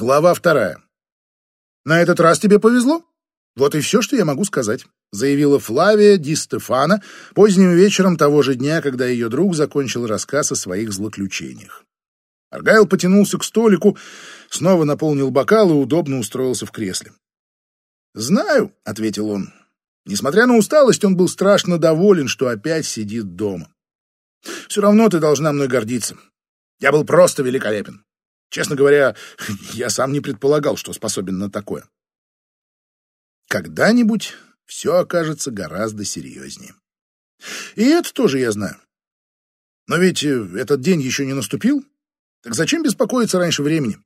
Глава вторая. «На этот раз тебе повезло. Вот и все, что я могу сказать», — заявила Флавия Ди Стефана поздним вечером того же дня, когда ее друг закончил рассказ о своих злоключениях. Аргайл потянулся к столику, снова наполнил бокал и удобно устроился в кресле. «Знаю», — ответил он. Несмотря на усталость, он был страшно доволен, что опять сидит дома. «Все равно ты должна мной гордиться. Я был просто великолепен. Честно говоря, я сам не предполагал, что способен на такое. Когда-нибудь все окажется гораздо серьезнее. И это тоже я знаю. Но ведь э, этот день еще не наступил. Так зачем беспокоиться раньше времени?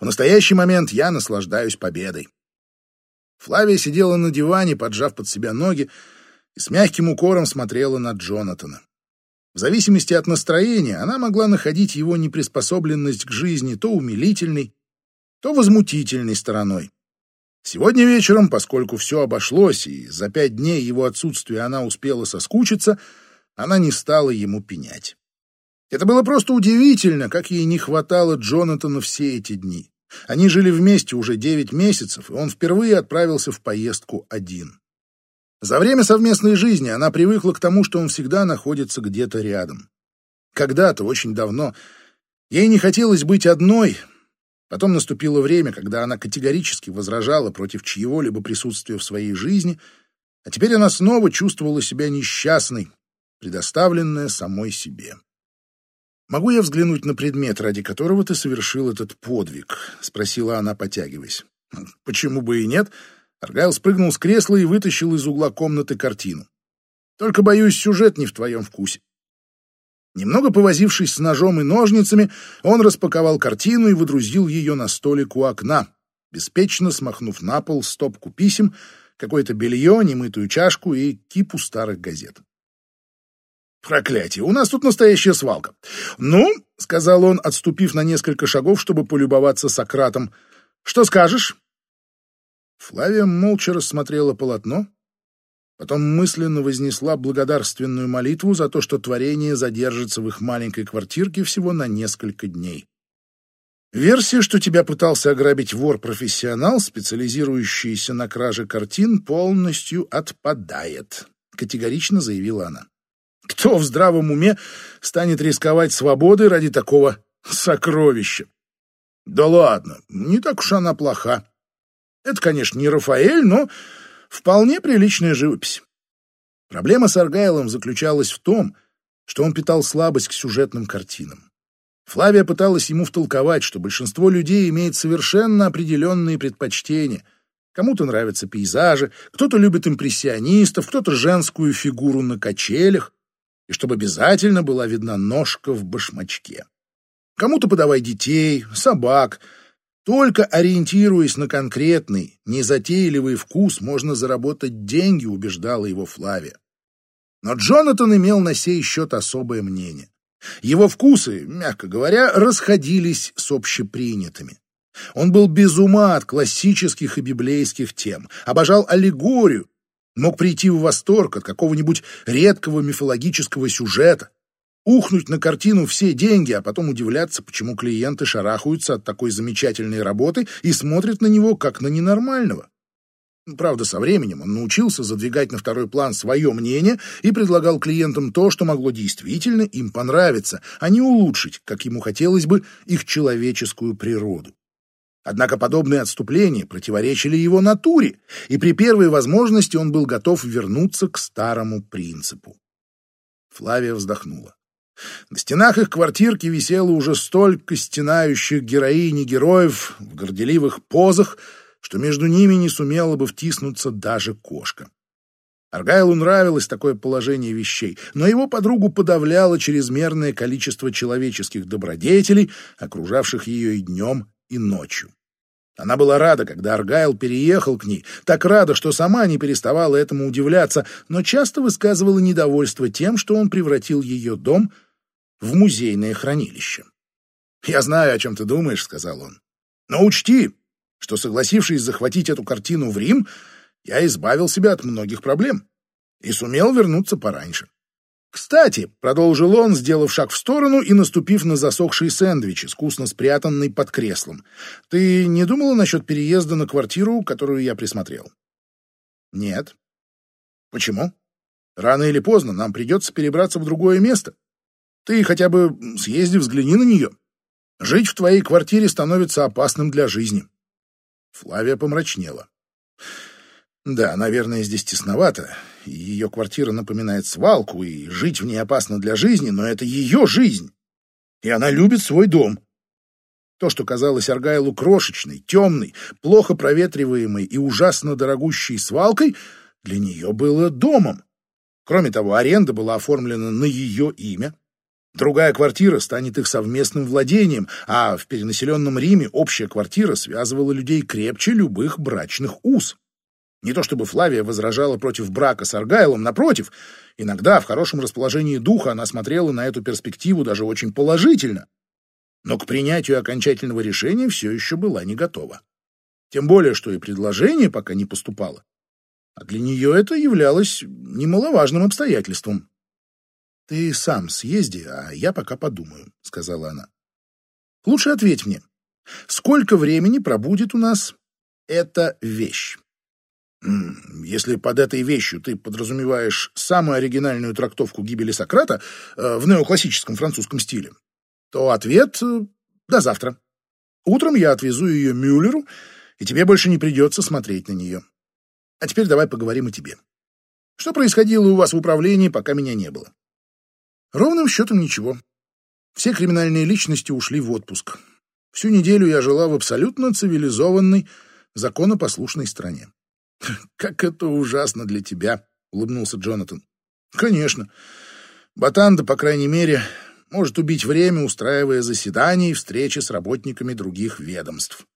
В настоящий момент я наслаждаюсь победой. Флавия сидела на диване, поджав под себя ноги, и с мягким укором смотрела на Джонатана. В зависимости от настроения она могла находить его неприспособленность к жизни то умилительной, то возмутительной стороной. Сегодня вечером, поскольку все обошлось, и за пять дней его отсутствия она успела соскучиться, она не стала ему пенять. Это было просто удивительно, как ей не хватало Джонатана все эти дни. Они жили вместе уже девять месяцев, и он впервые отправился в поездку один. За время совместной жизни она привыкла к тому, что он всегда находится где-то рядом. Когда-то, очень давно, ей не хотелось быть одной. Потом наступило время, когда она категорически возражала против чьего-либо присутствия в своей жизни, а теперь она снова чувствовала себя несчастной, предоставленная самой себе. «Могу я взглянуть на предмет, ради которого ты совершил этот подвиг?» — спросила она, потягиваясь. «Почему бы и нет?» Аргайл спрыгнул с кресла и вытащил из угла комнаты картину. «Только, боюсь, сюжет не в твоем вкусе». Немного повозившись с ножом и ножницами, он распаковал картину и выдрузил ее на столик у окна, беспечно смахнув на пол стопку писем, какое-то белье, немытую чашку и кипу старых газет. «Проклятие! У нас тут настоящая свалка!» «Ну», — сказал он, отступив на несколько шагов, чтобы полюбоваться Сократом, — «что скажешь?» Флавия молча рассмотрела полотно, потом мысленно вознесла благодарственную молитву за то, что творение задержится в их маленькой квартирке всего на несколько дней. Версия, что тебя пытался ограбить вор-профессионал, специализирующийся на краже картин, полностью отпадает, категорично заявила она. Кто в здравом уме станет рисковать свободой ради такого сокровища? Да ладно, не так уж она плоха. Это, конечно, не Рафаэль, но вполне приличная живопись. Проблема с Аргайлом заключалась в том, что он питал слабость к сюжетным картинам. Флавия пыталась ему втолковать, что большинство людей имеет совершенно определенные предпочтения. Кому-то нравятся пейзажи, кто-то любит импрессионистов, кто-то женскую фигуру на качелях, и чтобы обязательно была видна ножка в башмачке. Кому-то подавай детей, собак — только ориентируясь на конкретный, незатейливый вкус, можно заработать деньги, убеждала его Флавия. Но Джонатан имел на сей счет особое мнение. Его вкусы, мягко говоря, расходились с общепринятыми. Он был без ума от классических и библейских тем, обожал аллегорию, мог прийти в восторг от какого-нибудь редкого мифологического сюжета, ухнуть на картину все деньги, а потом удивляться, почему клиенты шарахаются от такой замечательной работы и смотрят на него как на ненормального. Правда, со временем он научился задвигать на второй план свое мнение и предлагал клиентам то, что могло действительно им понравиться, а не улучшить, как ему хотелось бы, их человеческую природу. Однако подобные отступления противоречили его натуре, и при первой возможности он был готов вернуться к старому принципу. Флавия вздохнула. На стенах их квартирки висело уже столько стенающих героинь и героев в горделивых позах, что между ними не сумела бы втиснуться даже кошка. Аргайлу нравилось такое положение вещей, но его подругу подавляло чрезмерное количество человеческих добродетелей, окружавших ее и днем, и ночью. Она была рада, когда Аргайл переехал к ней, так рада, что сама не переставала этому удивляться, но часто высказывала недовольство тем, что он превратил ее дом в музейное хранилище. «Я знаю, о чем ты думаешь», — сказал он. «Но учти, что, согласившись захватить эту картину в Рим, я избавил себя от многих проблем и сумел вернуться пораньше. «Кстати», — продолжил он, сделав шаг в сторону и наступив на засохший сэндвич, искусно спрятанный под креслом, «ты не думала насчет переезда на квартиру, которую я присмотрел?» «Нет». «Почему?» «Рано или поздно нам придется перебраться в другое место. Ты хотя бы съезди, взгляни на нее. Жить в твоей квартире становится опасным для жизни». Флавия помрачнела. Да, наверное, здесь тесновато. Ее квартира напоминает свалку, и жить в ней опасно для жизни, но это ее жизнь. И она любит свой дом. То, что казалось Аргайлу крошечной, темной, плохо проветриваемой и ужасно дорогущей свалкой, для нее было домом. Кроме того, аренда была оформлена на ее имя. Другая квартира станет их совместным владением, а в перенаселенном Риме общая квартира связывала людей крепче любых брачных уз. Не то чтобы Флавия возражала против брака с Аргайлом, напротив, иногда в хорошем расположении духа она смотрела на эту перспективу даже очень положительно, но к принятию окончательного решения все еще была не готова. Тем более, что и предложение пока не поступало. А для нее это являлось немаловажным обстоятельством. «Ты сам съезди, а я пока подумаю», — сказала она. «Лучше ответь мне, сколько времени пробудет у нас эта вещь?» Если под этой вещью ты подразумеваешь самую оригинальную трактовку гибели Сократа э, в неоклассическом французском стиле, то ответ э, — до завтра. Утром я отвезу ее Мюллеру, и тебе больше не придется смотреть на нее. А теперь давай поговорим о тебе. Что происходило у вас в управлении, пока меня не было? Ровным счетом ничего. Все криминальные личности ушли в отпуск. Всю неделю я жила в абсолютно цивилизованной, законопослушной стране. «Как это ужасно для тебя!» — улыбнулся Джонатан. «Конечно. Батанда, по крайней мере, может убить время, устраивая заседания и встречи с работниками других ведомств.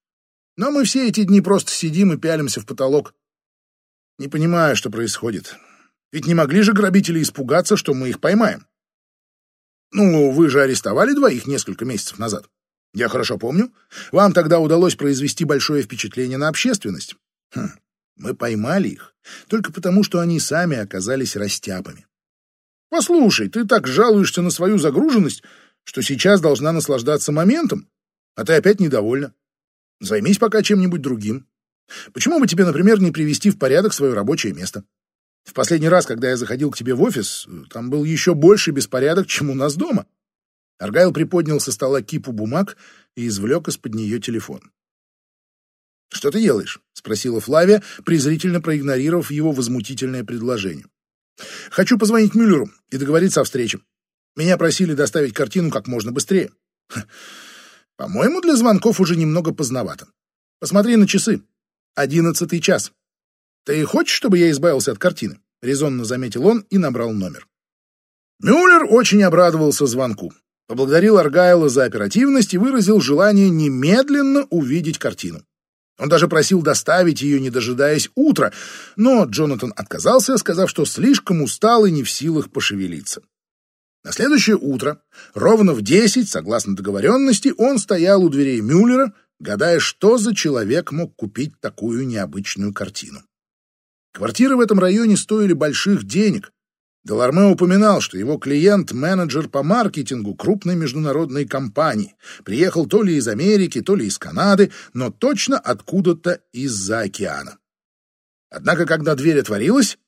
Но мы все эти дни просто сидим и пялимся в потолок. Не понимаю, что происходит. Ведь не могли же грабители испугаться, что мы их поймаем. Ну, вы же арестовали двоих несколько месяцев назад. Я хорошо помню. Вам тогда удалось произвести большое впечатление на общественность. Хм. Мы поймали их только потому, что они сами оказались растяпами. Послушай, ты так жалуешься на свою загруженность, что сейчас должна наслаждаться моментом, а ты опять недовольна. Займись пока чем-нибудь другим. Почему бы тебе, например, не привести в порядок свое рабочее место? В последний раз, когда я заходил к тебе в офис, там был еще больше беспорядок, чем у нас дома. Аргайл приподнял со стола кипу бумаг и извлек из-под нее телефон. «Что ты делаешь?» — спросила Флавия, презрительно проигнорировав его возмутительное предложение. «Хочу позвонить Мюллеру и договориться о встрече. Меня просили доставить картину как можно быстрее. По-моему, для звонков уже немного поздновато. Посмотри на часы. Одиннадцатый час. Ты хочешь, чтобы я избавился от картины?» — резонно заметил он и набрал номер. Мюллер очень обрадовался звонку, поблагодарил Аргайла за оперативность и выразил желание немедленно увидеть картину. Он даже просил доставить ее, не дожидаясь утра, но Джонатан отказался, сказав, что слишком устал и не в силах пошевелиться. На следующее утро, ровно в десять, согласно договоренности, он стоял у дверей Мюллера, гадая, что за человек мог купить такую необычную картину. Квартиры в этом районе стоили больших денег, Деларме упоминал, что его клиент — менеджер по маркетингу крупной международной компании. Приехал то ли из Америки, то ли из Канады, но точно откуда-то из-за океана. Однако, когда дверь отворилась,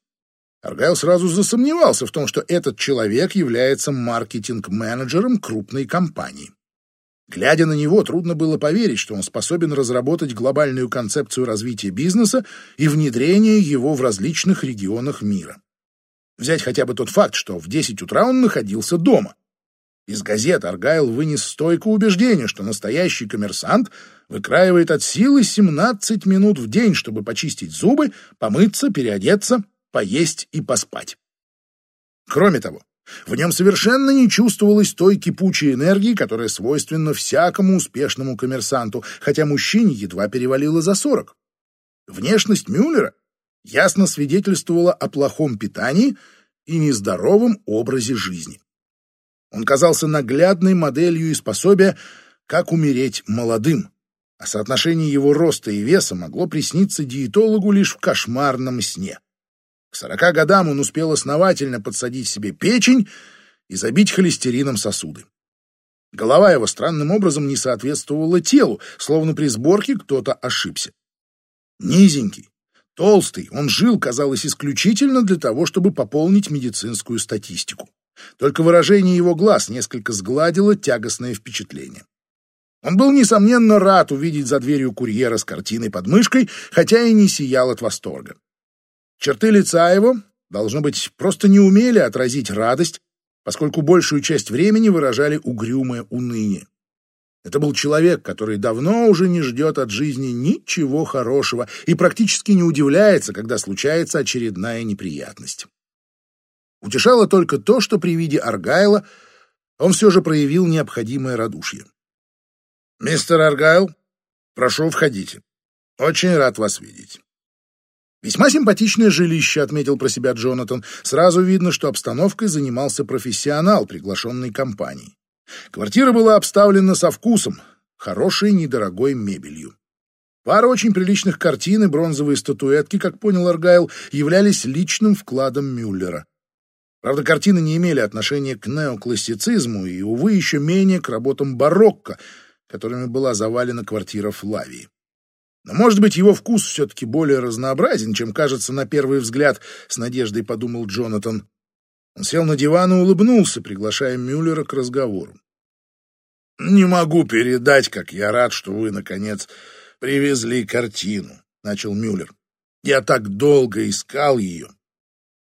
Аргайл сразу засомневался в том, что этот человек является маркетинг-менеджером крупной компании. Глядя на него, трудно было поверить, что он способен разработать глобальную концепцию развития бизнеса и внедрения его в различных регионах мира. Взять хотя бы тот факт, что в 10 утра он находился дома. Из газет Аргайл вынес стойкое убеждение, что настоящий коммерсант выкраивает от силы 17 минут в день, чтобы почистить зубы, помыться, переодеться, поесть и поспать. Кроме того, в нем совершенно не чувствовалось той кипучей энергии, которая свойственна всякому успешному коммерсанту, хотя мужчине едва перевалило за 40. Внешность Мюллера ясно свидетельствовало о плохом питании и нездоровом образе жизни. Он казался наглядной моделью и способия, как умереть молодым, а соотношение его роста и веса могло присниться диетологу лишь в кошмарном сне. К сорока годам он успел основательно подсадить себе печень и забить холестерином сосуды. Голова его странным образом не соответствовала телу, словно при сборке кто-то ошибся. Низенький, толстый, он жил, казалось, исключительно для того, чтобы пополнить медицинскую статистику. Только выражение его глаз несколько сгладило тягостное впечатление. Он был, несомненно, рад увидеть за дверью курьера с картиной под мышкой, хотя и не сиял от восторга. Черты лица его, должно быть, просто не умели отразить радость, поскольку большую часть времени выражали угрюмое уныние. Это был человек, который давно уже не ждет от жизни ничего хорошего и практически не удивляется, когда случается очередная неприятность. Утешало только то, что при виде Аргайла он все же проявил необходимое радушие. «Мистер Аргайл, прошу, входите. Очень рад вас видеть». Весьма симпатичное жилище, отметил про себя Джонатан. Сразу видно, что обстановкой занимался профессионал, приглашенный компанией. Квартира была обставлена со вкусом, хорошей недорогой мебелью. Пара очень приличных картин и бронзовые статуэтки, как понял Аргайл, являлись личным вкладом Мюллера. Правда, картины не имели отношения к неоклассицизму и, увы, еще менее к работам барокко, которыми была завалена квартира Флавии. Но, может быть, его вкус все-таки более разнообразен, чем кажется на первый взгляд, с надеждой подумал Джонатан. Он сел на диван и улыбнулся, приглашая Мюллера к разговору. «Не могу передать, как я рад, что вы, наконец, привезли картину», — начал Мюллер. «Я так долго искал ее».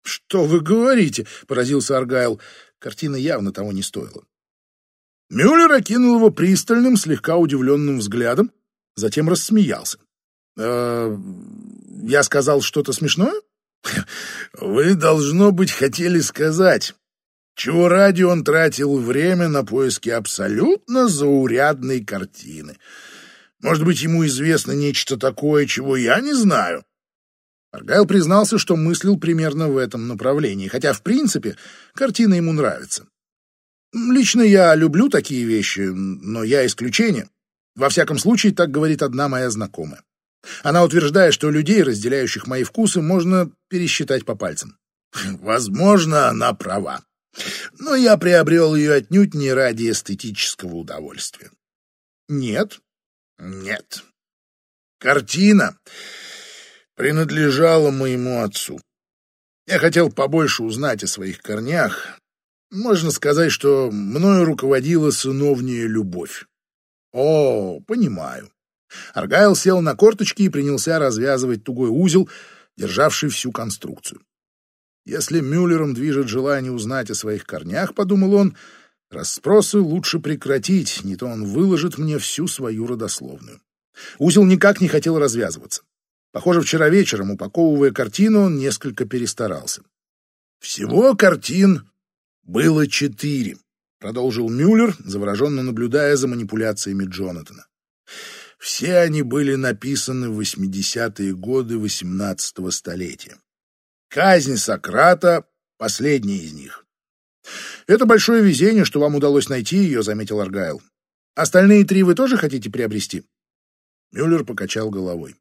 «Что вы говорите?» — поразился Аргайл. Картина явно того не стоила. Мюллер окинул его пристальным, слегка удивленным взглядом, затем рассмеялся. «Э, «Я сказал что-то смешное?» «Вы, должно быть, хотели сказать, чего ради он тратил время на поиски абсолютно заурядной картины. Может быть, ему известно нечто такое, чего я не знаю?» Аргайл признался, что мыслил примерно в этом направлении, хотя, в принципе, картина ему нравится. Лично я люблю такие вещи, но я исключение. Во всяком случае, так говорит одна моя знакомая. Она утверждает, что людей, разделяющих мои вкусы, можно пересчитать по пальцам. Возможно, она права. Но я приобрел ее отнюдь не ради эстетического удовольствия. Нет, нет. Картина принадлежала моему отцу. Я хотел побольше узнать о своих корнях, можно сказать, что мною руководила сыновняя любовь. О, понимаю. Аргайл сел на корточки и принялся развязывать тугой узел, державший всю конструкцию. Если Мюллером движет желание узнать о своих корнях, подумал он, расспросы лучше прекратить, не то он выложит мне всю свою родословную. Узел никак не хотел развязываться. Похоже, вчера вечером, упаковывая картину, он несколько перестарался. Всего картин «Было четыре», — продолжил Мюллер, завороженно наблюдая за манипуляциями Джонатана. «Все они были написаны в 80-е годы XVIII столетия. Казнь Сократа — последняя из них. «Это большое везение, что вам удалось найти ее», — заметил Аргайл. «Остальные три вы тоже хотите приобрести?» Мюллер покачал головой.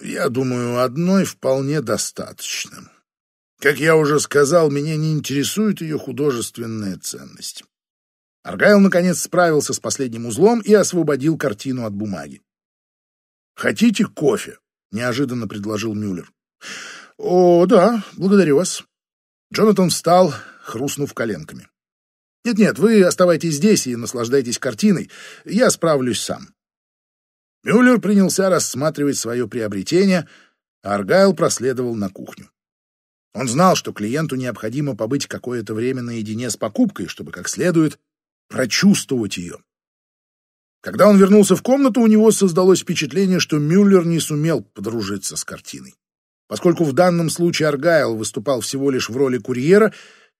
«Я думаю, одной вполне достаточно. Как я уже сказал, меня не интересует ее художественная ценность. Аргайл, наконец, справился с последним узлом и освободил картину от бумаги. «Хотите кофе?» — неожиданно предложил Мюллер. «О, да, благодарю вас». Джонатан встал, хрустнув коленками. «Нет-нет, вы оставайтесь здесь и наслаждайтесь картиной. Я справлюсь сам». Мюллер принялся рассматривать свое приобретение, а Аргайл проследовал на кухню. Он знал, что клиенту необходимо побыть какое-то время наедине с покупкой, чтобы как следует прочувствовать ее. Когда он вернулся в комнату, у него создалось впечатление, что Мюллер не сумел подружиться с картиной. Поскольку в данном случае Аргайл выступал всего лишь в роли курьера,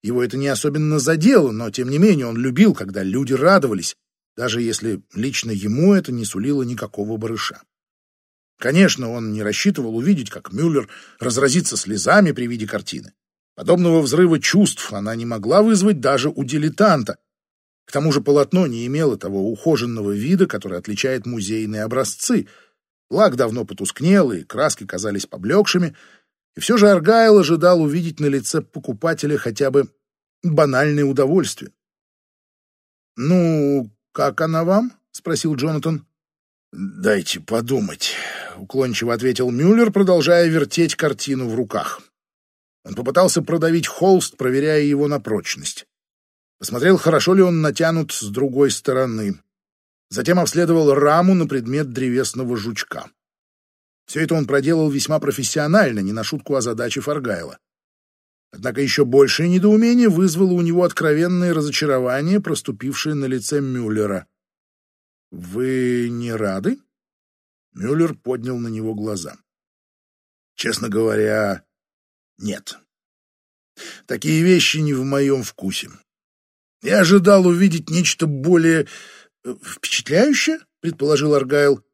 его это не особенно задело, но тем не менее он любил, когда люди радовались, даже если лично ему это не сулило никакого барыша. Конечно, он не рассчитывал увидеть, как Мюллер разразится слезами при виде картины. Подобного взрыва чувств она не могла вызвать даже у дилетанта. К тому же полотно не имело того ухоженного вида, который отличает музейные образцы. Лак давно потускнел, и краски казались поблекшими, И все же Аргайл ожидал увидеть на лице покупателя хотя бы банальное удовольствие. «Ну, как она вам?» — спросил Джонатан. «Дайте подумать», — уклончиво ответил Мюллер, продолжая вертеть картину в руках. Он попытался продавить холст, проверяя его на прочность. Посмотрел, хорошо ли он натянут с другой стороны. Затем обследовал раму на предмет древесного жучка. Все это он проделал весьма профессионально, не на шутку озадачив Аргайла. Однако еще большее недоумение вызвало у него откровенное разочарование, проступившее на лице Мюллера. «Вы не рады?» Мюллер поднял на него глаза. «Честно говоря, нет. Такие вещи не в моем вкусе. Я ожидал увидеть нечто более э, впечатляющее, предположил Аргайл.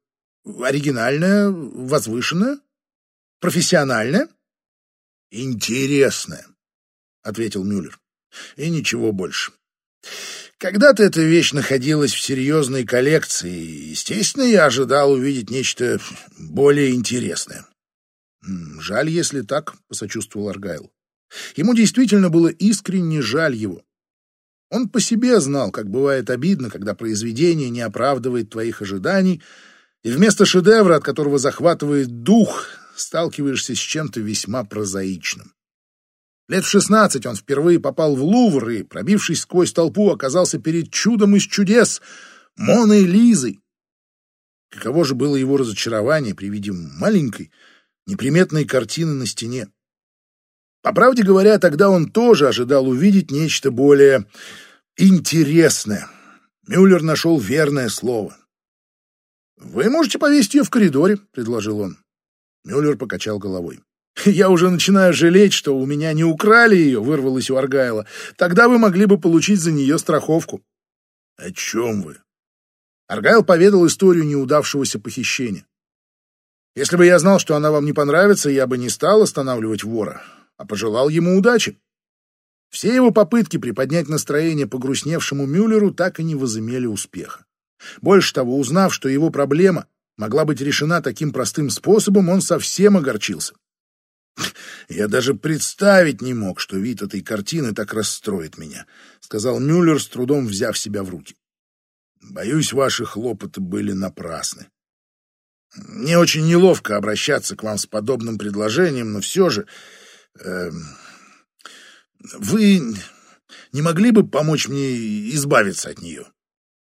Оригинальное, возвышенное, профессиональное. Интересное, ответил Мюллер. И ничего больше. Когда-то эта вещь находилась в серьезной коллекции, естественно, я ожидал увидеть нечто более интересное. «Жаль, если так», — посочувствовал Аргайл. Ему действительно было искренне жаль его. Он по себе знал, как бывает обидно, когда произведение не оправдывает твоих ожиданий, и вместо шедевра, от которого захватывает дух, сталкиваешься с чем-то весьма прозаичным. Лет в шестнадцать он впервые попал в Лувр и, пробившись сквозь толпу, оказался перед чудом из чудес — Моной Лизой. Каково же было его разочарование при виде маленькой, неприметной картины на стене. По правде говоря, тогда он тоже ожидал увидеть нечто более интересное. Мюллер нашел верное слово. «Вы можете повесить ее в коридоре», — предложил он. Мюллер покачал головой. «Я уже начинаю жалеть, что у меня не украли ее», — вырвалось у Аргайла. «Тогда вы могли бы получить за нее страховку». «О чем вы?» Аргайл поведал историю неудавшегося похищения. «Если бы я знал, что она вам не понравится, я бы не стал останавливать вора, а пожелал ему удачи». Все его попытки приподнять настроение погрустневшему Мюллеру так и не возымели успеха. Больше того, узнав, что его проблема могла быть решена таким простым способом, он совсем огорчился. «Я даже представить не мог, что вид этой картины так расстроит меня», — сказал Мюллер, с трудом взяв себя в руки. «Боюсь, ваши хлопоты были напрасны. Мне очень неловко обращаться к вам с подобным предложением, но все же... Э, вы не могли бы помочь мне избавиться от нее?»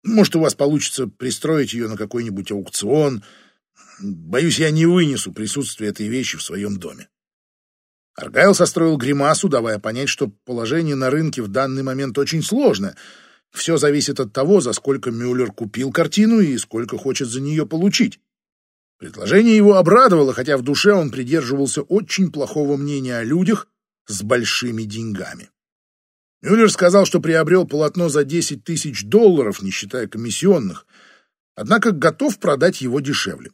Может, у вас получится пристроить ее на какой-нибудь аукцион. Боюсь, я не вынесу присутствие этой вещи в своем доме. Аргайл состроил гримасу, давая понять, что положение на рынке в данный момент очень сложное. Все зависит от того, за сколько Мюллер купил картину и сколько хочет за нее получить. Предложение его обрадовало, хотя в душе он придерживался очень плохого мнения о людях с большими деньгами. Мюллер сказал, что приобрел полотно за 10 тысяч долларов, не считая комиссионных, однако готов продать его дешевле.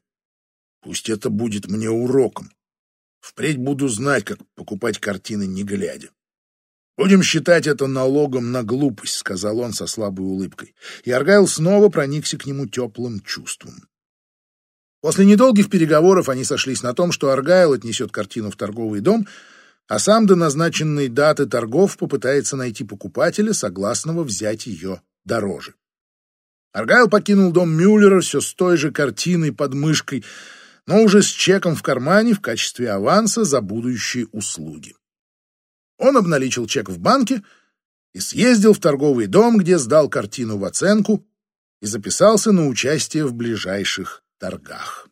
Пусть это будет мне уроком. Впредь буду знать, как покупать картины не глядя. «Будем считать это налогом на глупость», — сказал он со слабой улыбкой. И Аргайл снова проникся к нему теплым чувством. После недолгих переговоров они сошлись на том, что Аргайл отнесет картину в торговый дом — а сам до назначенной даты торгов попытается найти покупателя, согласного взять ее дороже. Аргайл покинул дом Мюллера все с той же картиной под мышкой, но уже с чеком в кармане в качестве аванса за будущие услуги. Он обналичил чек в банке и съездил в торговый дом, где сдал картину в оценку и записался на участие в ближайших торгах.